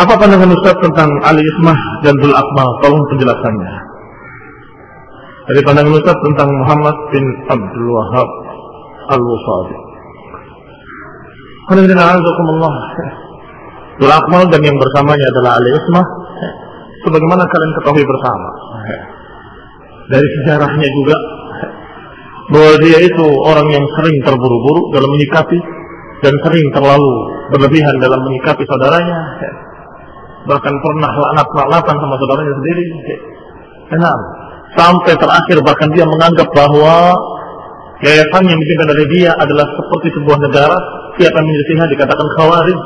Apa pandangan Ustaz tentang Ali Ismah dan Dul Akmal? Tolong penjelasannya. Dari pandangan Ustaz tentang Muhammad bin Abdul Wahab Al-Wusadi. Allah. Dul Akmal dan yang bersamanya adalah Ali Ismah. Sebagaimana kalian ketahui bersama. Dari sejarahnya juga bahwa dia itu orang yang sering terburu-buru dalam menyikapi dan sering terlalu berlebihan dalam menyikapi saudaranya bahkan pernah laknat-laknatan sama saudaranya sendiri. Enak sampai terakhir bahkan dia menganggap bahwa yayasan yang dipimpin dari dia adalah seperti sebuah negara. Siapa yang menyelesaikan dikatakan khawarij.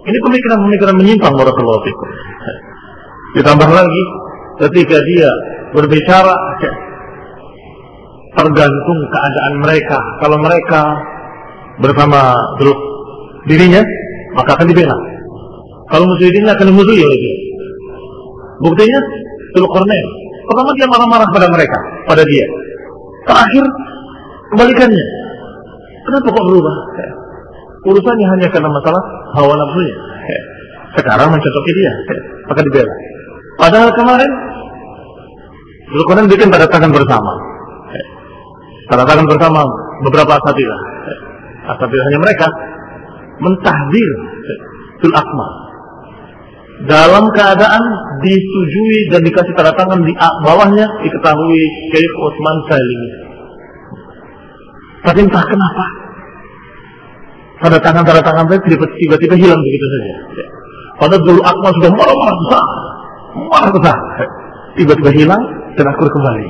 Ini pemikiran-pemikiran menyimpang barakallahu fikum. Ditambah lagi ketika dia berbicara tergantung keadaan mereka. Kalau mereka bersama dirinya, maka akan dibela. Kalau musuh dirinya akan dimusuhi oleh dia. Buktinya, Zulkarnain. Pertama dia marah-marah pada mereka, pada dia. Terakhir, kebalikannya. Kenapa kok berubah? Urusannya hanya karena masalah hawa nafsunya. Sekarang mencocoki dia, maka dibela. Padahal kemarin, Zulkarnain bikin pada tangan bersama katakan bersama beberapa asatidah. Asatidah hanya mereka mentahdir fil akmal. Dalam keadaan disetujui dan dikasih tanda tangan di bawahnya diketahui Syekh Utsman Salim. Tapi entah kenapa tanda tangan tanda tangan tiba-tiba hilang begitu saja. Padahal dulu akmal sudah marah-marah besar, marah besar. Tiba-tiba hilang dan akur kembali.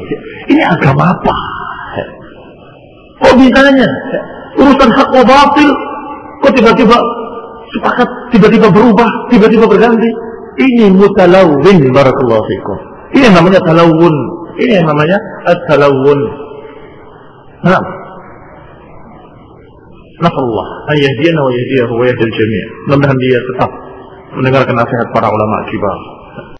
Ini agama apa? Oh bisanya urusan hak batil kok tiba-tiba sepakat tiba-tiba berubah, tiba-tiba berganti. Ini mutalawin barakallahu fikum. Ini namanya talawun. Ini namanya at-talawun. Nah. Nafallah ayahdiyana wa yahdiyahu wa yahdil jami'. Mudah-mudahan dia tetap mendengarkan nasihat para ulama kibar.